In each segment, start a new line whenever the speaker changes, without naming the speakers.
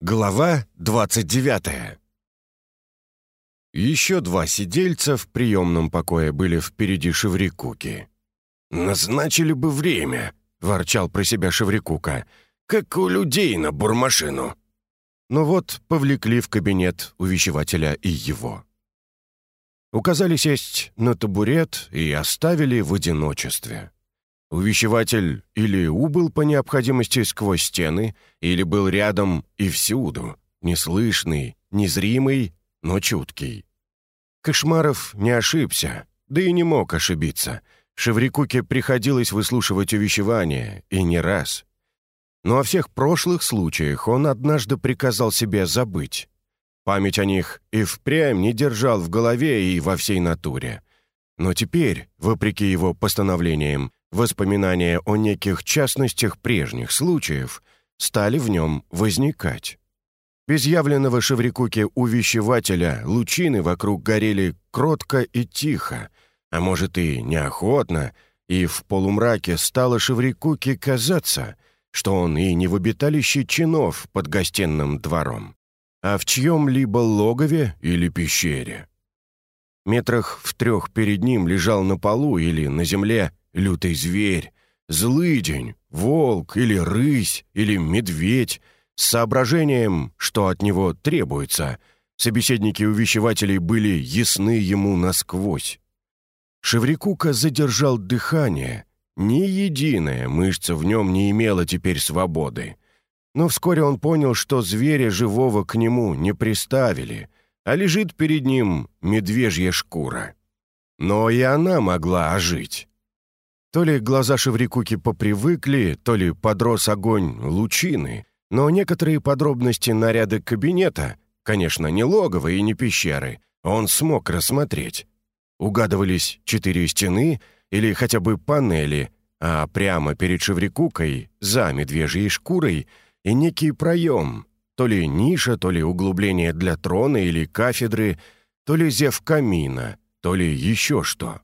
Глава 29 Еще два сидельца в приемном покое были впереди Шеврикуки. «Назначили бы время», — ворчал про себя Шеврикука, «как у людей на бурмашину». Но вот повлекли в кабинет увещевателя и его. Указали сесть на табурет и оставили в одиночестве. Увещеватель или убыл по необходимости сквозь стены, или был рядом и всюду, неслышный, незримый, но чуткий. Кошмаров не ошибся, да и не мог ошибиться. Шеврикуке приходилось выслушивать увещевания, и не раз. Но о всех прошлых случаях он однажды приказал себе забыть. Память о них и впрямь не держал в голове и во всей натуре. Но теперь, вопреки его постановлениям, Воспоминания о неких частностях прежних случаев стали в нем возникать. Без явленного Шеврикуке увещевателя лучины вокруг горели кротко и тихо, а может и неохотно, и в полумраке стало Шеврикуке казаться, что он и не в обиталище чинов под гостиным двором, а в чьем-либо логове или пещере. Метрах в трех перед ним лежал на полу или на земле лютый зверь, злыдень, волк или рысь или медведь с соображением, что от него требуется. Собеседники увещевателей были ясны ему насквозь. Шеврикука задержал дыхание. Ни единая мышца в нем не имела теперь свободы. Но вскоре он понял, что зверя живого к нему не приставили, а лежит перед ним медвежья шкура. Но и она могла ожить. То ли глаза Шеврикуки попривыкли, то ли подрос огонь лучины, но некоторые подробности наряда кабинета, конечно, не логово и не пещеры, он смог рассмотреть. Угадывались четыре стены или хотя бы панели, а прямо перед Шеврикукой, за медвежьей шкурой, и некий проем, то ли ниша, то ли углубление для трона или кафедры, то ли зев камина, то ли еще что.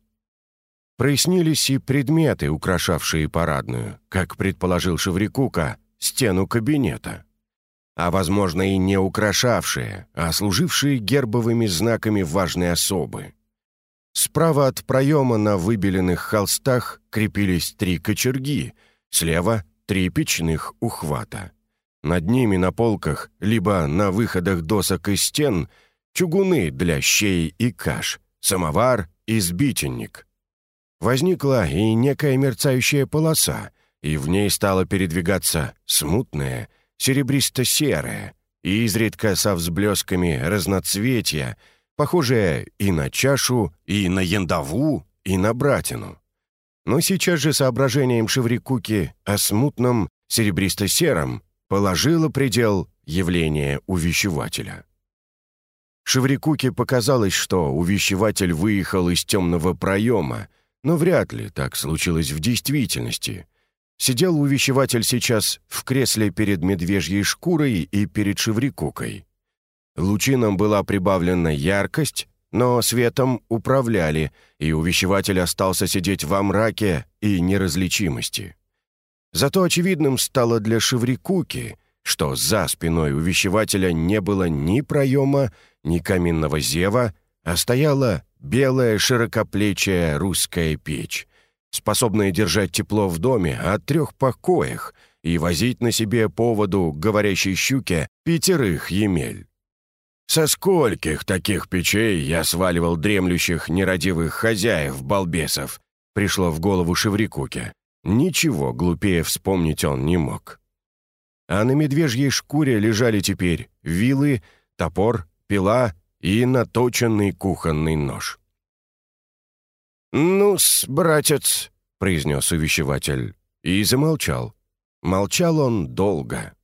Прояснились и предметы, украшавшие парадную, как предположил Шеврикука, стену кабинета. А, возможно, и не украшавшие, а служившие гербовыми знаками важной особы. Справа от проема на выбеленных холстах крепились три кочерги, слева — три печных ухвата. Над ними на полках, либо на выходах досок и стен, чугуны для щей и каш, самовар и сбитенник — возникла и некая мерцающая полоса, и в ней стало передвигаться смутное, серебристо-серое, и изредка со взблесками разноцветия, похожее и на чашу, и на яндаву, и на братину. Но сейчас же соображением Шеврикуки о смутном серебристо-сером положило предел явления увещевателя. Шеврикуке показалось, что увещеватель выехал из темного проема, но вряд ли так случилось в действительности. Сидел увещеватель сейчас в кресле перед медвежьей шкурой и перед шеврикукой. Лучинам была прибавлена яркость, но светом управляли, и увещеватель остался сидеть во мраке и неразличимости. Зато очевидным стало для Шеврикуки, что за спиной увещевателя не было ни проема, ни каминного зева, а стояла белая широкоплечая русская печь, способная держать тепло в доме от трех покоях и возить на себе поводу говорящей щуке пятерых емель. Со скольких таких печей я сваливал дремлющих нерадивых хозяев-балбесов, пришло в голову Шеврикуке. Ничего глупее вспомнить он не мог. А на медвежьей шкуре лежали теперь вилы, топор, пила и наточенный кухонный нож. «Ну-с, братец», — произнес увещеватель, и замолчал. Молчал он долго.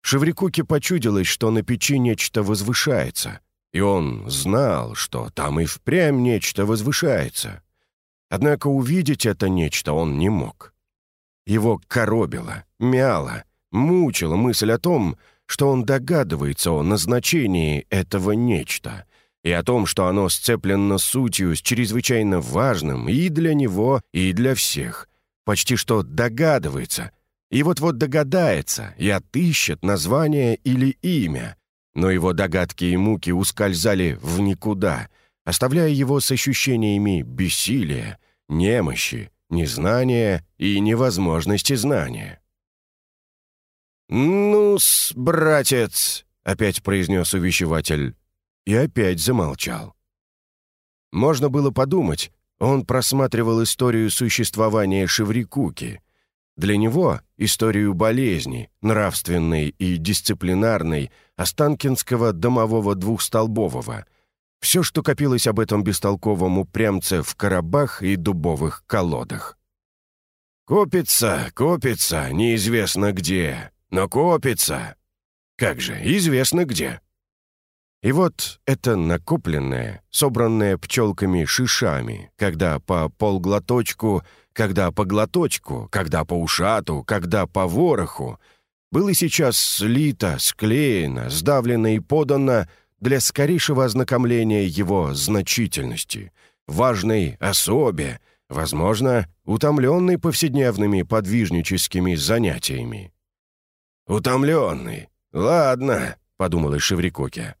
Шеврикуке почудилось, что на печи нечто возвышается, и он знал, что там и впрямь нечто возвышается. Однако увидеть это нечто он не мог. Его коробило, мяло, мучила мысль о том, что он догадывается о назначении этого нечто и о том, что оно сцеплено сутью с чрезвычайно важным и для него, и для всех. Почти что догадывается, И вот-вот догадается и отыщет название или имя, но его догадки и муки ускользали в никуда, оставляя его с ощущениями бессилия, немощи, незнания и невозможности знания. «Ну-с, братец!» — опять произнес увещеватель. И опять замолчал. Можно было подумать, он просматривал историю существования Шеврикуки. Для него историю болезни, нравственной и дисциплинарной, Останкинского домового двухстолбового. Все, что копилось об этом бестолковом упрямце в коробах и дубовых колодах. «Копится, копится, неизвестно где, но копится. Как же, известно где». И вот это накопленное, собранное пчелками-шишами, когда по полглоточку, когда по глоточку, когда по ушату, когда по вороху, было сейчас слито, склеено, сдавлено и подано для скорейшего ознакомления его значительности, важной особе, возможно, утомленной повседневными подвижническими занятиями. «Утомленный? Ладно», — подумала Шеврикоке.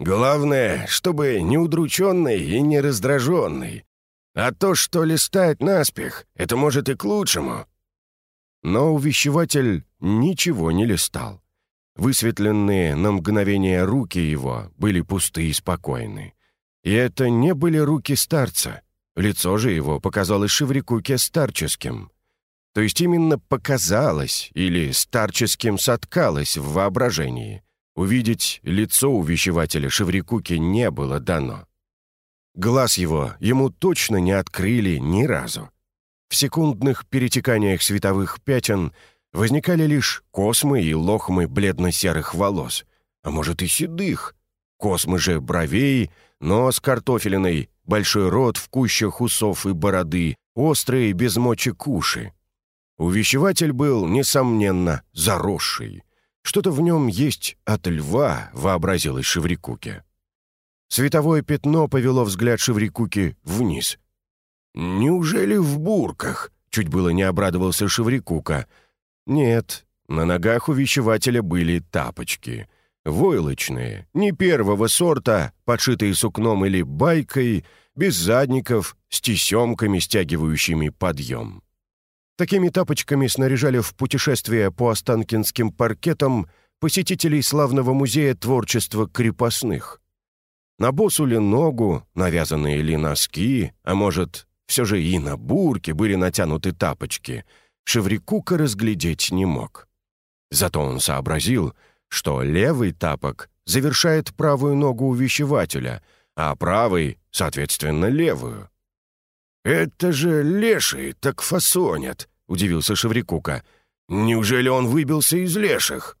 Главное, чтобы не удрученный и не раздраженный. А то, что листать наспех, это может и к лучшему. Но увещеватель ничего не листал. Высветленные на мгновение руки его были пусты и спокойны. И это не были руки старца. Лицо же его показалось Шеврикуке старческим. То есть именно показалось или старческим соткалось в воображении — Увидеть лицо увещевателя Шеврикуки не было дано. Глаз его ему точно не открыли ни разу. В секундных перетеканиях световых пятен возникали лишь космы и лохмы бледно-серых волос, а может и седых. Космы же бровей, нос картофелиной, большой рот в кущах усов и бороды, острые без мочи куши. Увещеватель был, несомненно, заросший. Что-то в нем есть от льва, вообразилось Шеврикуке. Световое пятно повело взгляд Шеврикуки вниз. «Неужели в бурках?» — чуть было не обрадовался Шеврикука. «Нет, на ногах у вещевателя были тапочки. Войлочные, не первого сорта, подшитые сукном или байкой, без задников, с тесемками, стягивающими подъем. Такими тапочками снаряжали в путешествие по Останкинским паркетам посетителей славного музея творчества крепостных. На босу ли ногу, навязанные ли носки, а может, все же и на бурке были натянуты тапочки, Шеврикука разглядеть не мог. Зато он сообразил, что левый тапок завершает правую ногу увещевателя, а правый, соответственно, левую. «Это же леший так фасонят», удивился Шеврикука. «Неужели он выбился из леших?»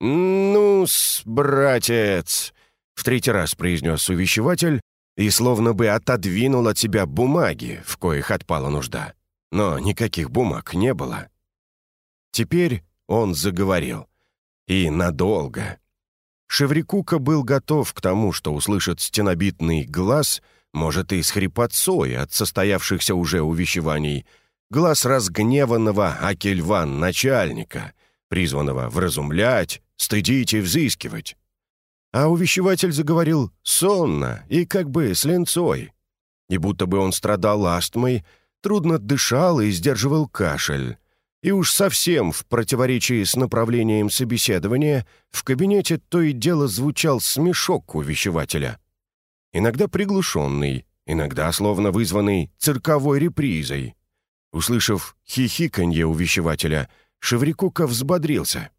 «Ну-с, братец!» — в третий раз произнес увещеватель и словно бы отодвинул от себя бумаги, в коих отпала нужда. Но никаких бумаг не было. Теперь он заговорил. И надолго. Шеврикука был готов к тому, что услышит стенобитный глаз, может, и с хрипотцой от состоявшихся уже увещеваний — глаз разгневанного Акельван начальника, призванного вразумлять, стыдить и взыскивать. А увещеватель заговорил сонно и как бы с ленцой. И будто бы он страдал астмой, трудно дышал и сдерживал кашель. И уж совсем в противоречии с направлением собеседования в кабинете то и дело звучал смешок увещевателя. Иногда приглушенный, иногда словно вызванный цирковой репризой. Услышав хихиканье увещевателя, Шеврикука взбодрился.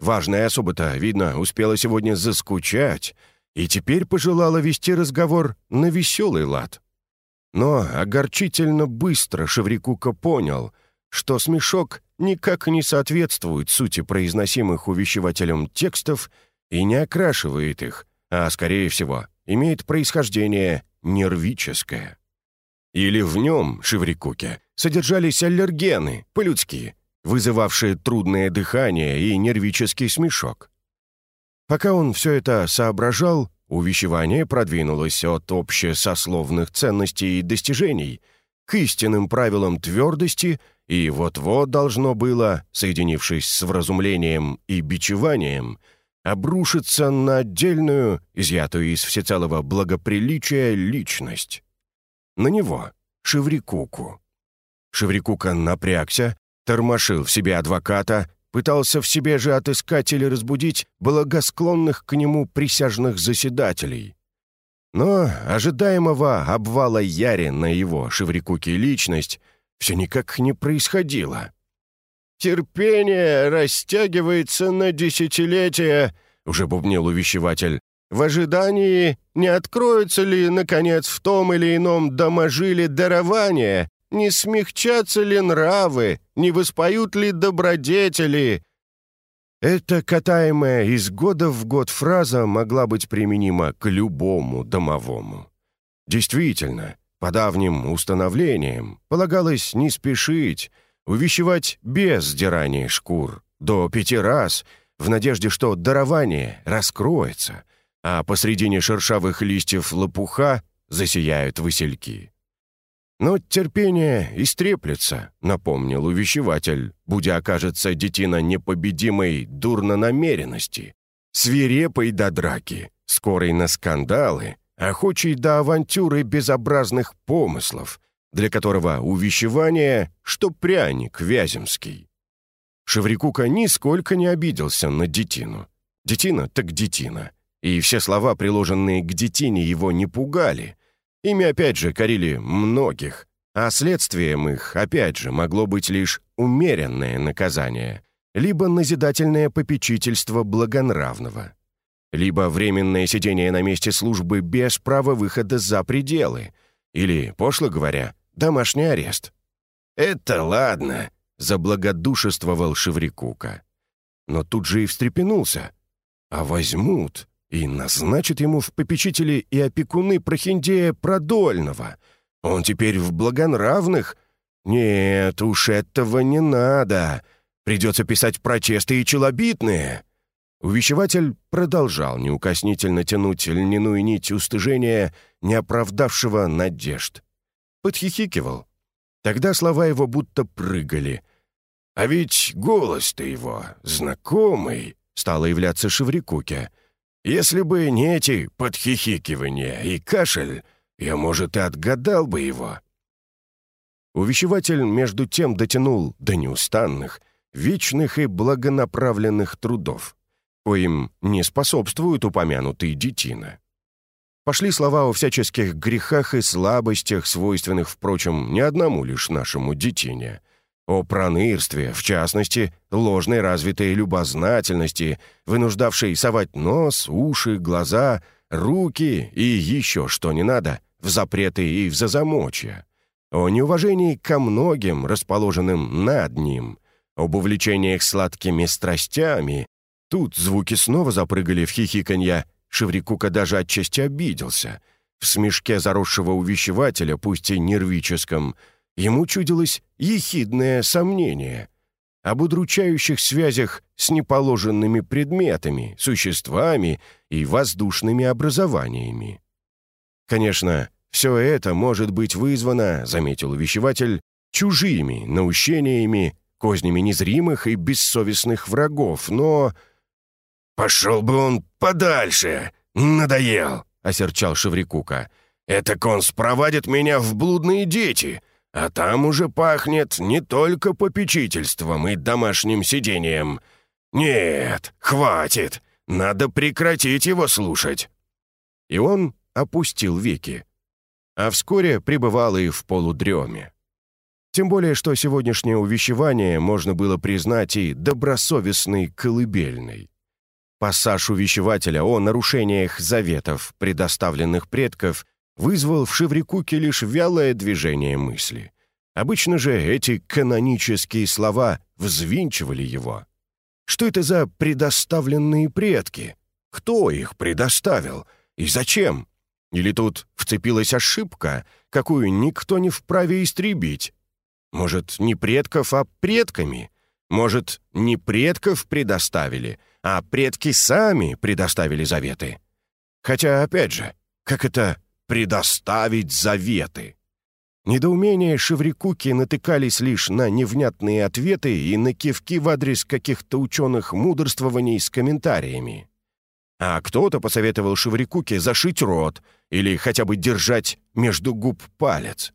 Важная особа-то, видно, успела сегодня заскучать и теперь пожелала вести разговор на веселый лад. Но огорчительно быстро Шеврикука понял, что смешок никак не соответствует сути произносимых увещевателем текстов и не окрашивает их, а, скорее всего, имеет происхождение нервическое. Или в нем, Шеврикуке, содержались аллергены, по-людски, вызывавшие трудное дыхание и нервический смешок. Пока он все это соображал, увещевание продвинулось от общесословных ценностей и достижений к истинным правилам твердости и вот-вот должно было, соединившись с вразумлением и бичеванием, обрушиться на отдельную, изъятую из всецелого благоприличия, личность. На него, Шеврикуку. Шеврикука напрягся, тормошил в себе адвоката, пытался в себе же отыскать или разбудить благосклонных к нему присяжных заседателей. Но ожидаемого обвала Яри на его, Шеврикуки, личность все никак не происходило. «Терпение растягивается на десятилетия», — уже бубнил увещеватель. «В ожидании, не откроется ли, наконец, в том или ином доможили дарования, не смягчатся ли нравы, не воспоют ли добродетели?» Эта катаемая из года в год фраза могла быть применима к любому домовому. Действительно, по давним установлениям полагалось не спешить, увещевать без сдирания шкур, до пяти раз, в надежде, что дарование раскроется, а посредине шершавых листьев лопуха засияют васильки. «Но терпение истреплется», — напомнил увещеватель, будя окажется детина непобедимой дурно намеренности, свирепой до драки, скорой на скандалы, охочий до авантюры безобразных помыслов, для которого увещевание, что пряник вяземский. Шеврикука нисколько не обиделся на детину. Детина так детина. И все слова, приложенные к детине, его не пугали — Ими опять же корили многих, а следствием их, опять же, могло быть лишь умеренное наказание, либо назидательное попечительство благонравного, либо временное сидение на месте службы без права выхода за пределы, или, пошло говоря, домашний арест. «Это ладно», — заблагодушествовал Шеврикука. Но тут же и встрепенулся. «А возьмут, и назначит ему в попечители и опекуны Прохиндея Продольного. Он теперь в благонравных? Нет, уж этого не надо. Придется писать протесты и челобитные». Увещеватель продолжал неукоснительно тянуть льняную нить устыжения, не оправдавшего надежд. Подхихикивал. Тогда слова его будто прыгали. «А ведь голос-то его знакомый», — стало являться Шеврикуке — если бы не эти подхихикивания и кашель, я, может, и отгадал бы его». Увещеватель между тем дотянул до неустанных, вечных и благонаправленных трудов, коим не способствуют упомянутые детина. Пошли слова о всяческих грехах и слабостях, свойственных, впрочем, не одному лишь нашему детине — о пронырстве, в частности, ложной развитой любознательности, вынуждавшей совать нос, уши, глаза, руки и еще что не надо в запреты и в зазамочья, о неуважении ко многим, расположенным над ним, об увлечениях сладкими страстями. Тут звуки снова запрыгали в хихиканье, Шеврикука даже отчасти обиделся. В смешке заросшего увещевателя, пусть и нервическом, ему чудилось ехидное сомнение об удручающих связях с неположенными предметами, существами и воздушными образованиями. Конечно, все это может быть вызвано, заметил увещеватель, чужими наущениями, кознями незримых и бессовестных врагов, но... «Пошел бы он подальше! Надоел!» — осерчал Шеврикука. «Это он спровадит меня в блудные дети!» А там уже пахнет не только попечительством и домашним сидением. Нет, хватит, надо прекратить его слушать». И он опустил веки. А вскоре пребывал и в полудреме. Тем более, что сегодняшнее увещевание можно было признать и добросовестной колыбельной. Пассаж увещевателя о нарушениях заветов, предоставленных предков, вызвал в Шеврикуке лишь вялое движение мысли. Обычно же эти канонические слова взвинчивали его. Что это за предоставленные предки? Кто их предоставил? И зачем? Или тут вцепилась ошибка, какую никто не вправе истребить? Может, не предков, а предками? Может, не предков предоставили, а предки сами предоставили заветы? Хотя, опять же, как это предоставить заветы. Недоумения Шеврикуки натыкались лишь на невнятные ответы и на кивки в адрес каких-то ученых мудрствований с комментариями. А кто-то посоветовал Шеврикуке зашить рот или хотя бы держать между губ палец.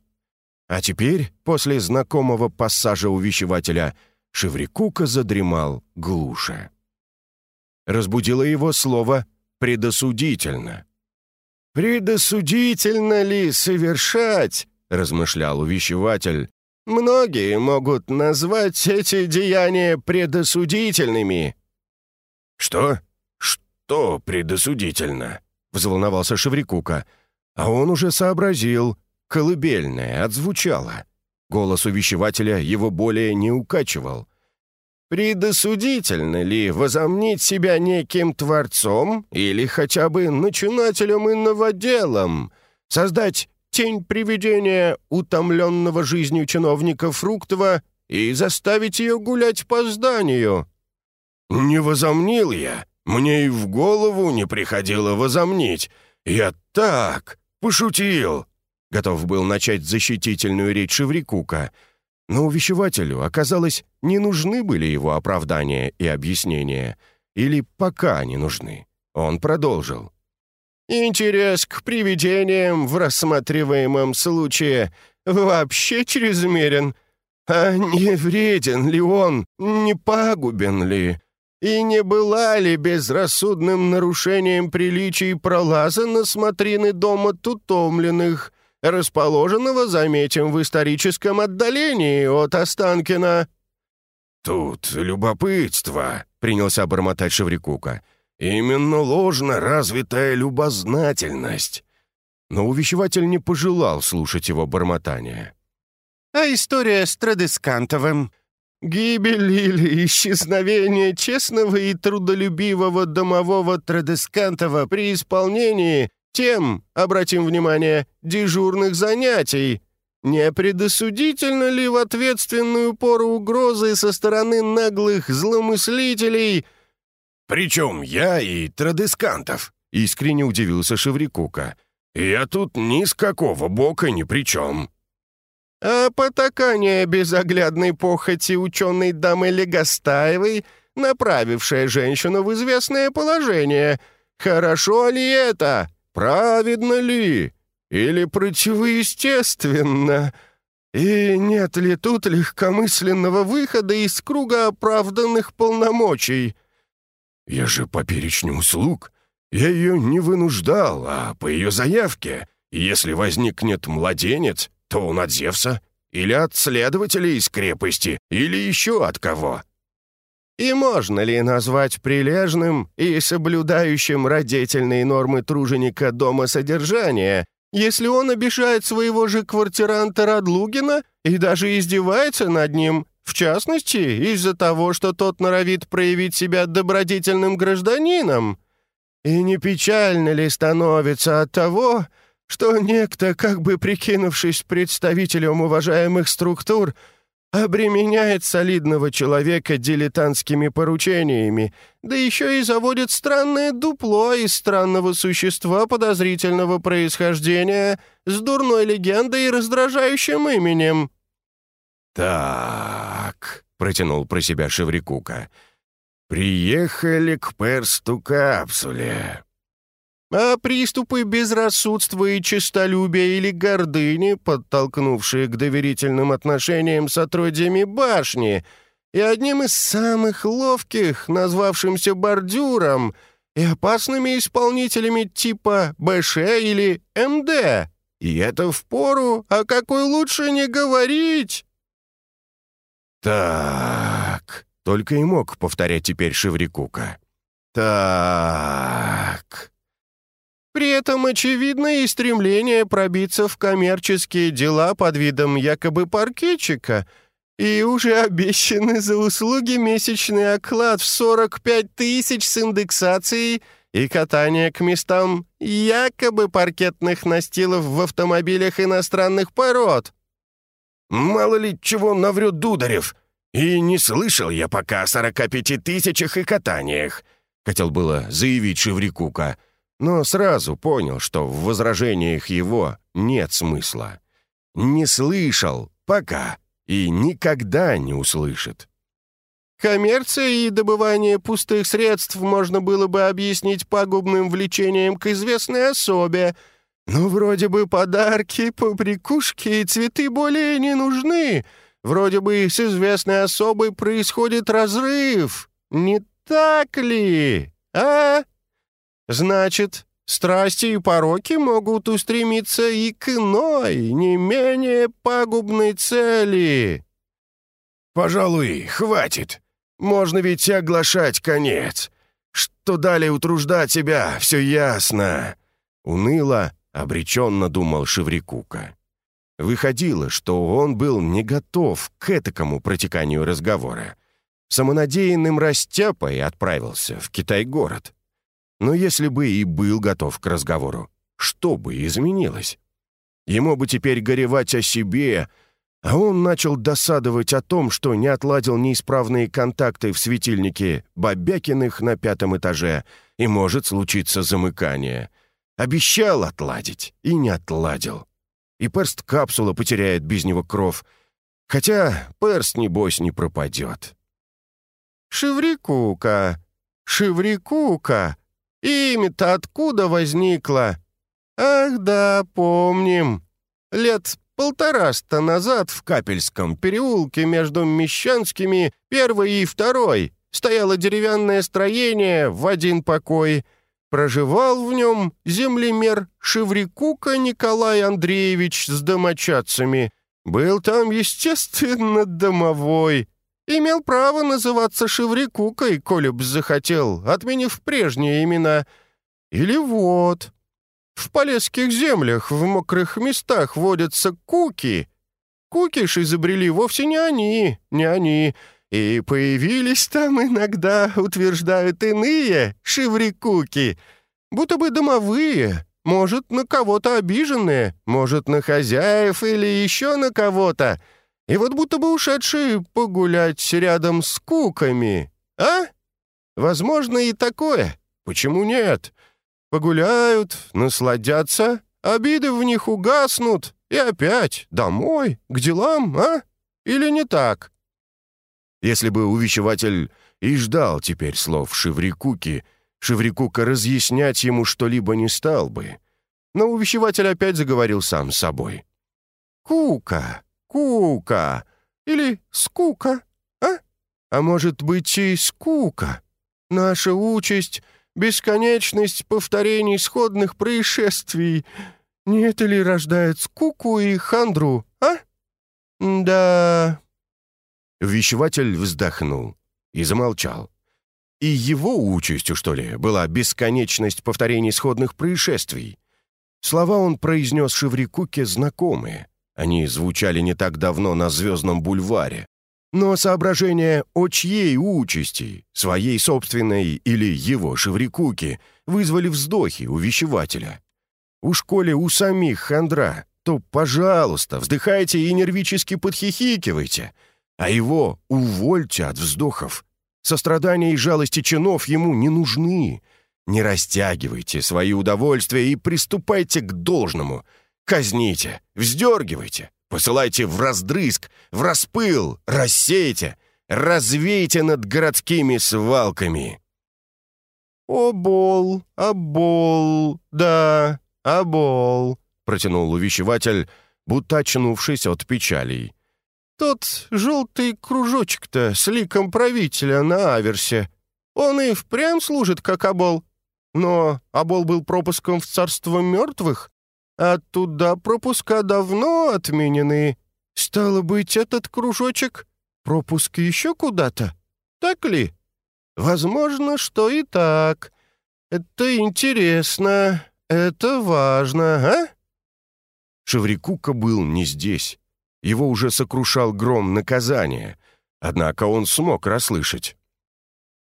А теперь, после знакомого пассажа увещевателя, Шеврикука задремал глуше. Разбудило его слово «предосудительно». «Предосудительно ли совершать?» — размышлял увещеватель. «Многие могут назвать эти деяния предосудительными». «Что? Что предосудительно?» — взволновался Шеврикука. А он уже сообразил, колыбельное отзвучало. Голос увещевателя его более не укачивал. Предосудительно ли возомнить себя неким творцом или хотя бы начинателем и новоделом, создать тень привидения утомленного жизнью чиновника Фруктова и заставить ее гулять по зданию? «Не возомнил я. Мне и в голову не приходило возомнить. Я так, пошутил!» Готов был начать защитительную речь Шеврикука. Но увещевателю, оказалось, не нужны были его оправдания и объяснения. Или пока не нужны. Он продолжил. «Интерес к привидениям в рассматриваемом случае вообще чрезмерен. А не вреден ли он, не пагубен ли?» И не была ли безрассудным нарушением приличий пролаза на смотрины дома тутомленных, расположенного, заметим, в историческом отдалении от Останкина?» «Тут любопытство», — принялся бормотать Шеврикука. «Именно ложно развитая любознательность». Но увещеватель не пожелал слушать его бормотание. «А история с Традескантовым?» «Гибель или исчезновение честного и трудолюбивого домового Традескантова при исполнении тем, обратим внимание, дежурных занятий. Не предосудительно ли в ответственную пору угрозы со стороны наглых зломыслителей? «Причем я и Традескантов», — искренне удивился Шеврикука. «Я тут ни с какого бока ни при чем». «А потакание безоглядной похоти ученой дамы Легостаевой, направившая женщину в известное положение, хорошо ли это?» Праведно ли или противоестественно? И нет ли тут легкомысленного выхода из круга оправданных полномочий? Я же по перечню услуг. Я ее не вынуждал, а по ее заявке. Если возникнет младенец, то он от Зевса или от следователей из крепости, или еще от кого. И можно ли назвать прилежным и соблюдающим родительные нормы труженика дома содержания, если он обижает своего же квартиранта Радлугина и даже издевается над ним, в частности, из-за того, что тот норовит проявить себя добродетельным гражданином? И не печально ли становится от того, что некто, как бы прикинувшись представителем уважаемых структур, обременяет солидного человека дилетантскими поручениями, да еще и заводит странное дупло из странного существа подозрительного происхождения с дурной легендой и раздражающим именем». «Так», — протянул про себя Шеврикука, — «приехали к персту капсуле». А приступы безрассудства и честолюбия или гордыни, подтолкнувшие к доверительным отношениям с отродьями башни, и одним из самых ловких, назвавшимся бордюром, и опасными исполнителями типа БШ или МД. И это впору, а какой лучше не говорить? «Так...» — только и мог повторять теперь Шеврикука. «Так...» При этом очевидно и стремление пробиться в коммерческие дела под видом якобы паркетчика, и уже обещаны за услуги месячный оклад в 45 тысяч с индексацией и катание к местам якобы паркетных настилов в автомобилях иностранных пород. «Мало ли чего наврет Дударев, и не слышал я пока о 45 тысячах и катаниях», хотел было заявить Шеврикука — но сразу понял, что в возражениях его нет смысла. не слышал, пока, и никогда не услышит.
Коммерция и добывание пустых средств можно было бы объяснить пагубным влечением к известной особе. Но вроде бы подарки, побрякушки и цветы более не нужны. Вроде бы с известной особой происходит разрыв. Не так ли, а? Значит, страсти и пороки могут устремиться и к иной, не менее пагубной цели.
«Пожалуй, хватит», можно ведь оглашать конец. Что далее утруждать себя, все ясно». Уныло, обреченно думал Шеврикука. Выходило, что он был не готов к этакому протеканию разговора. Самонадеянным растяпой отправился в Китай-город. Но если бы и был готов к разговору, что бы изменилось? Ему бы теперь горевать о себе, а он начал досадовать о том, что не отладил неисправные контакты в светильнике Бабякиных на пятом этаже, и может случиться замыкание. Обещал отладить и не отладил. И перст-капсула потеряет без него кров. Хотя перст, небось, не пропадет.
«Шеврикука! Шеврикука! Имя-то откуда возникло? Ах да, помним. Лет Полтораста назад в Капельском переулке между Мещанскими первой и второй стояло деревянное строение в один покой. Проживал в нем землемер Шеврикука Николай Андреевич с домочадцами. Был там, естественно, домовой. Имел право называться Шеврикукой, коли б захотел, отменив прежние имена. Или вот, в полесских землях в мокрых местах водятся куки. Кукиш изобрели вовсе не они, не они. И появились там иногда, утверждают иные, шеврикуки. Будто бы домовые, может, на кого-то обиженные, может, на хозяев или еще на кого-то. И вот будто бы ушедшие погулять рядом с куками. А? Возможно и такое. Почему нет? Погуляют, насладятся, обиды в них угаснут, и опять домой, к делам, а? Или не так?»
Если бы увещеватель и ждал теперь слов Шеврикуки, Шеврикука разъяснять ему что-либо не стал бы. Но увещеватель опять заговорил сам с собой. «Кука, кука, или скука, а? А может быть и скука. Наша участь — бесконечность повторений сходных происшествий. Не это ли рождает скуку и хандру, а? Да...» Вещеватель вздохнул и замолчал. И его участью, что ли, была бесконечность повторений сходных происшествий. Слова он произнес Шеврикуке знакомые. Они звучали не так давно на Звездном бульваре. Но соображения о чьей участи, своей собственной или его Шеврикуки, вызвали вздохи у вещевателя. У школе у самих хандра, то, пожалуйста, вздыхайте и нервически подхихикивайте, а его увольте от вздохов. Сострадания и жалости чинов ему не нужны. Не растягивайте свои удовольствия и приступайте к должному. Казните, вздергивайте, Посылайте в раздрызг, в распыл, рассейте, развейте над городскими свалками.
«Обол, обол, да, обол», — протянул увещеватель, будто очнувшись от печалей. «Тот желтый кружочек-то с ликом правителя на аверсе, он и впрямь служит как обол. Но обол был пропуском в царство мертвых, а туда пропуска давно отменены. Стало быть, этот кружочек — пропуск еще куда-то? Так ли? Возможно, что и так. Это интересно, это важно, а?»
Шеврикука был не здесь. Его уже сокрушал гром наказания. Однако он смог расслышать.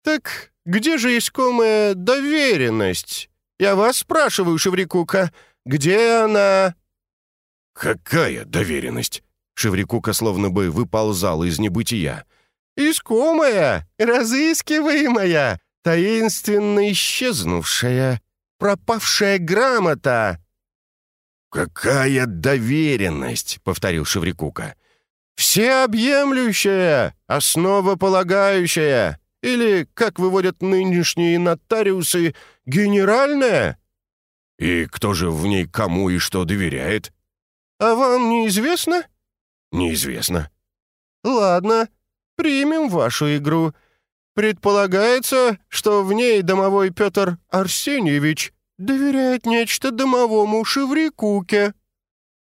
«Так где же искомая доверенность? Я вас спрашиваю, Шеврикука, где она?»
«Какая доверенность?» Шеврикука словно бы выползал из небытия.
«Искомая, разыскиваемая, таинственно исчезнувшая, пропавшая грамота».
«Какая доверенность!» — повторил Шеврикука.
«Всеобъемлющая, основополагающая, или, как выводят нынешние нотариусы, генеральная».
«И кто же в ней кому и что доверяет?»
«А вам неизвестно?»
«Неизвестно».
«Ладно, примем вашу игру. Предполагается, что в ней домовой Петр Арсеньевич доверяет нечто домовому Шеврикуке».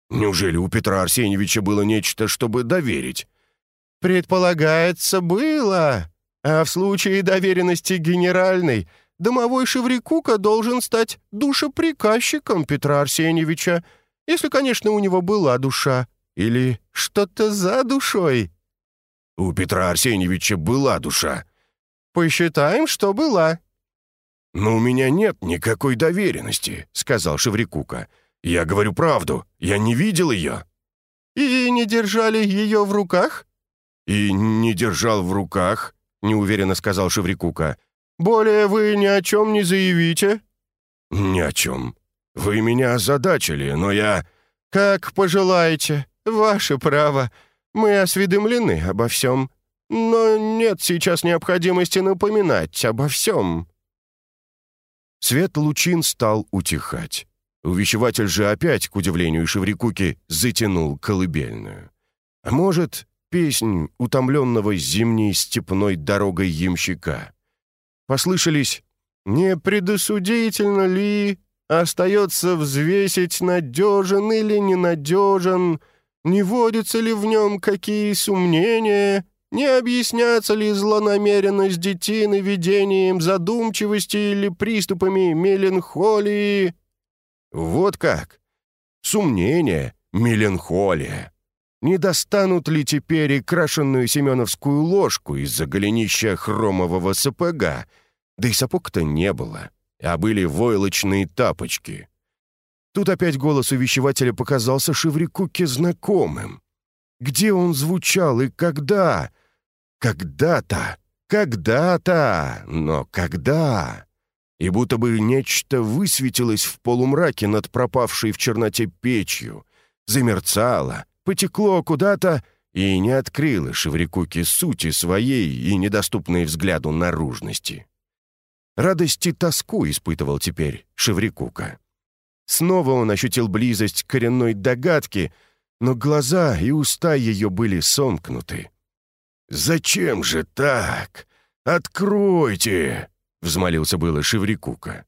«Неужели у Петра Арсеньевича было нечто, чтобы доверить?»
«Предполагается, было. А в случае доверенности генеральной, домовой Шеврикука должен стать душеприказчиком Петра Арсеньевича, если, конечно, у него была душа. Или что-то за душой».
«У Петра Арсеньевича была душа».
«Посчитаем, что была».
«Но у меня нет никакой доверенности», — сказал Шеврикука. «Я говорю правду. Я не видел ее».
«И не держали ее в руках?»
«И не держал в руках», — неуверенно сказал Шеврикука.
«Более вы ни о чем не заявите?»
«Ни о чем. Вы меня озадачили, но я...»
«Как пожелаете. Ваше право. Мы осведомлены обо всем. Но нет сейчас необходимости напоминать обо всем».
Свет лучин стал утихать. Увещеватель же опять, к удивлению Шеврикуки, затянул колыбельную. А может, песнь утомленного зимней степной дорогой ямщика. Послышались «Не предосудительно ли остается взвесить, надежен или ненадежен, не водятся ли в нем какие сомнения, не объясняется ли злонамеренность детины видением задумчивости или приступами меланхолии?» Вот как. Сомнение, меланхолия. Не достанут ли теперь и крашенную семеновскую ложку из-за голенища хромового сапога? Да и сапог-то не было, а были войлочные тапочки. Тут опять голос увещевателя показался Шеврикуке знакомым. Где он звучал и когда? Когда-то, когда-то, но когда? и будто бы нечто высветилось в полумраке над пропавшей в черноте печью, замерцало, потекло куда-то и не открыло Шеврикуке сути своей и недоступной взгляду наружности. Радость и тоску испытывал теперь Шеврикука. Снова он ощутил близость коренной догадки, но глаза и уста ее были сомкнуты. «Зачем же так? Откройте!» взмолился было Шеврикука.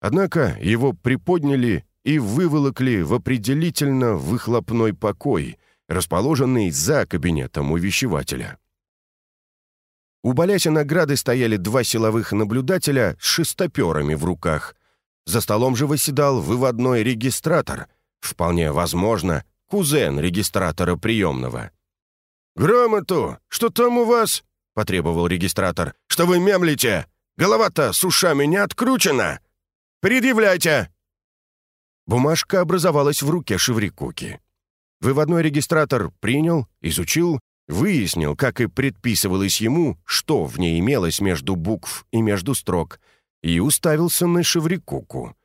Однако его приподняли и выволокли в определительно выхлопной покой, расположенный за кабинетом увещевателя. У Баляся награды стояли два силовых наблюдателя с шестоперами в руках. За столом же восседал выводной регистратор, вполне возможно, кузен регистратора приемного. «Грамоту! Что там у вас?» — потребовал регистратор. «Что вы мемлите? Голова-то с ушами не откручена! Предъявляйте!» Бумажка образовалась в руке Шеврикуки. Выводной регистратор принял, изучил, выяснил, как и предписывалось ему, что в ней имелось между букв и между строк, и уставился на Шеврикуку.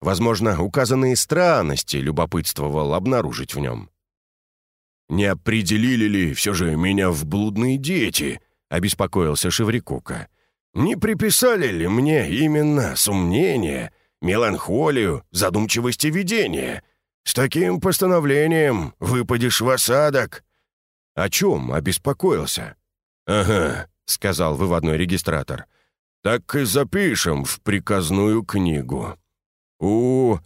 Возможно, указанные странности любопытствовал обнаружить в нем. «Не определили ли все же меня в блудные дети?» — обеспокоился Шеврикука. Не приписали ли мне именно сомнение, меланхолию, задумчивость и видение? С таким постановлением выпадешь в осадок». «О чем?» — обеспокоился. «Ага», — сказал выводной регистратор. «Так и запишем в приказную книгу. У,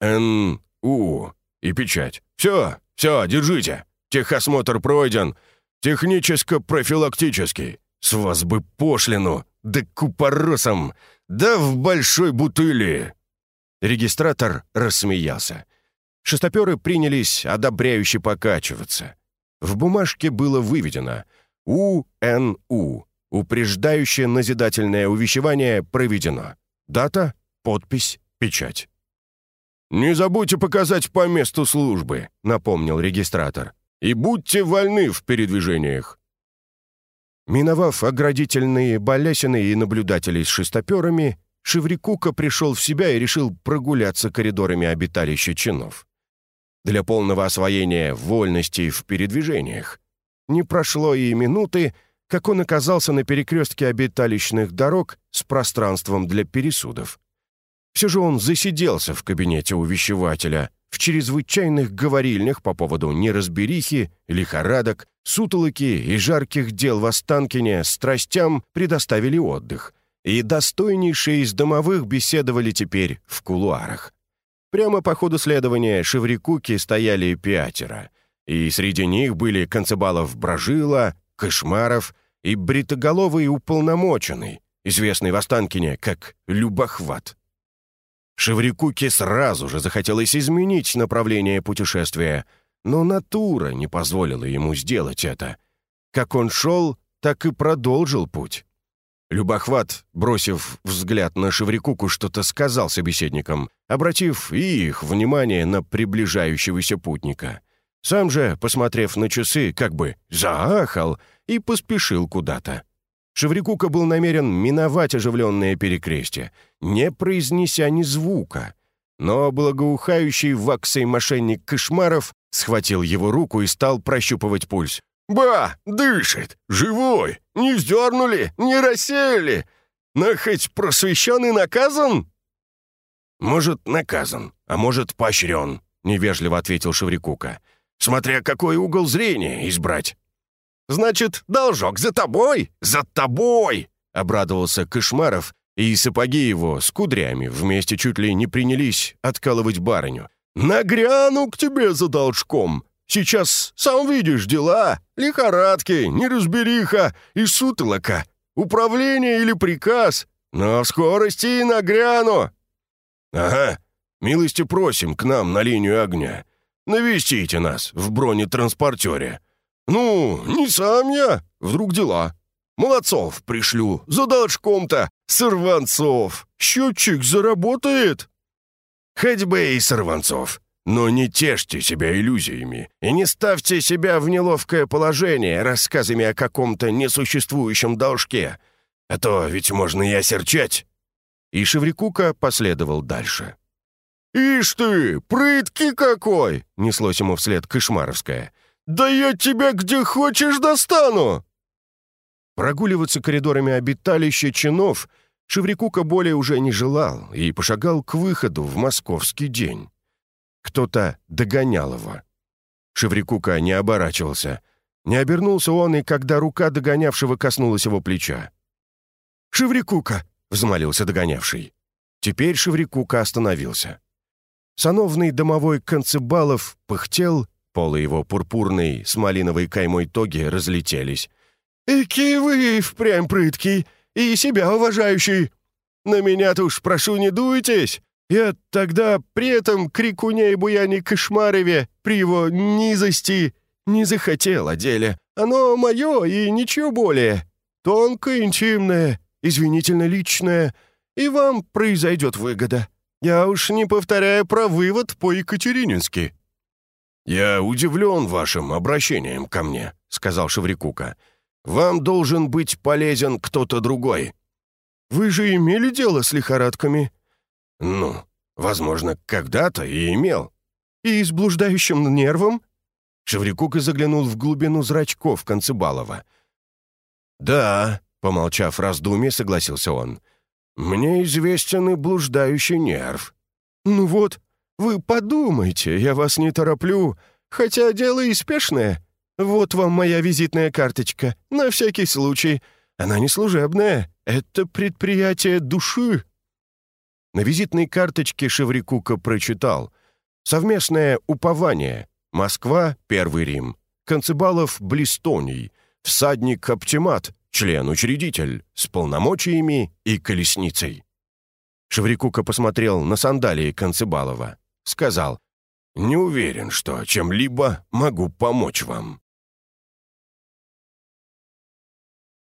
Н, У и печать. Все, все, держите. Техосмотр пройден. Техническо-профилактический. С вас бы пошлину да купоросом, да в большой бутыли!» Регистратор рассмеялся. Шестоперы принялись одобряюще покачиваться. В бумажке было выведено «УНУ». Упреждающее назидательное увещевание проведено. Дата, подпись, печать. «Не забудьте показать по месту службы», — напомнил регистратор. «И будьте вольны в передвижениях». Миновав оградительные балясины и наблюдателей с шестоперами, Шеврикука пришел в себя и решил прогуляться коридорами обиталища чинов. для полного освоения вольности в передвижениях. Не прошло и минуты, как он оказался на перекрестке обиталищных дорог с пространством для пересудов. Все же он засиделся в кабинете увещевателя, в чрезвычайных говорильнях по поводу неразберихи, лихорадок, сутолоки и жарких дел в Останкине страстям предоставили отдых, и достойнейшие из домовых беседовали теперь в кулуарах. Прямо по ходу следования Шеврикуки стояли пятеро, и среди них были Концебалов Брожила, Кошмаров и Бритоголовый Уполномоченный, известный в Останкине как Любохват. Шеврикуке сразу же захотелось изменить направление путешествия, но натура не позволила ему сделать это. Как он шел, так и продолжил путь. Любохват, бросив взгляд на Шеврикуку, что-то сказал собеседникам, обратив и их внимание на приближающегося путника. Сам же, посмотрев на часы, как бы заахал и поспешил куда-то. Шеврикука был намерен миновать оживленное перекрестие, не произнеся ни звука. Но благоухающий ваксой мошенник Кошмаров схватил его руку и стал прощупывать пульс. «Ба! Дышит! Живой! Не сдернули! Не рассеяли! Но хоть просвещенный наказан?» «Может, наказан, а может, поощрен», — невежливо ответил Шеврикука. «Смотря какой угол зрения избрать». Значит, должок за тобой? За тобой!» — обрадовался Кошмаров, и сапоги его с кудрями вместе чуть ли не принялись откалывать барыню. «Нагряну к тебе за должком! Сейчас, сам видишь, дела, лихорадки, неразбериха и сутолока, управление или приказ, но в скорости и нагряну!» «Ага, милости просим к нам на линию огня. Навестите нас в бронетранспортере. «Ну, не сам я. Вдруг дела. Молодцов пришлю. За должком-то. Сорванцов. Счетчик заработает». «Хоть бы и сорванцов. Но не тешьте себя иллюзиями и не ставьте себя в неловкое положение рассказами о каком-то несуществующем должке. А то ведь можно и осерчать». И Шеврикука последовал дальше. «Ишь ты, прыткий какой!» — неслось ему вслед Кошмаровская. «Да я тебя где хочешь достану!» Прогуливаться коридорами обиталища чинов Шеврикука более уже не желал и пошагал к выходу в московский день. Кто-то догонял его. Шеврикука не оборачивался. Не обернулся он, и когда рука догонявшего коснулась его плеча. «Шеврикука!» — взмолился догонявший. Теперь Шеврикука остановился. Сановный домовой Концебалов пыхтел Полы его пурпурной с малиновой каймой тоги разлетелись. «Эки вы впрямь прыткий и себя уважающий! На меня-то уж, прошу, не дуйтесь! Я тогда при этом крикуне и буяне Кошмареве при его низости не захотел о деле. Оно мое и ничего более. Тонкое, интимное, извинительно личное, и вам произойдет выгода. Я уж не повторяю про вывод по-екатеринински». «Я удивлен вашим обращением ко мне», — сказал Шеврикука. «Вам должен быть полезен кто-то другой». «Вы же имели дело с лихорадками?» «Ну, возможно, когда-то и имел». «И с блуждающим нервом?» Шеврикука заглянул в глубину зрачков Концебалова. «Да», — помолчав раздумье, согласился он. «Мне известен и блуждающий нерв». «Ну вот, вы подумайте, я вас не тороплю, хотя дело и спешное. Вот вам моя визитная карточка, на всякий случай. Она не служебная, это предприятие души». На визитной карточке Шеврикука прочитал «Совместное упование. Москва, Первый Рим. Концебалов, Блистоний. Всадник Оптимат, член-учредитель, с полномочиями и колесницей». Шеврикука посмотрел на сандалии Концебалова сказал, «Не уверен, что чем-либо могу помочь вам».